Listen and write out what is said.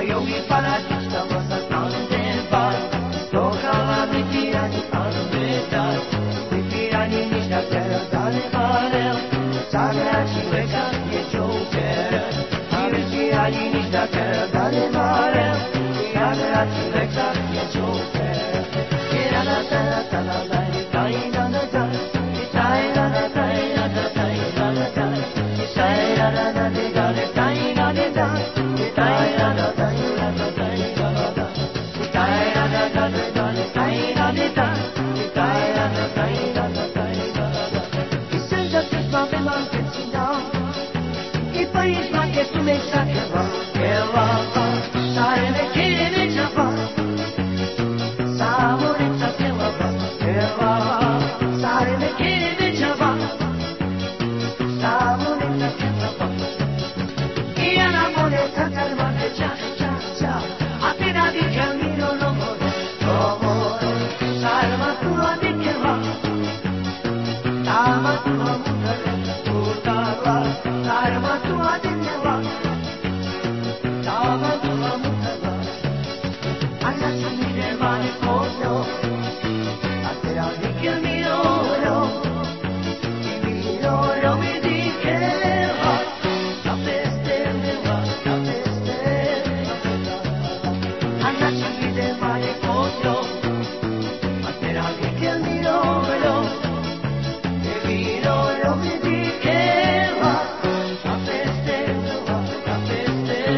Ayaw mi para sa da da da multidão e poi sbaglia su messa che va che va va armas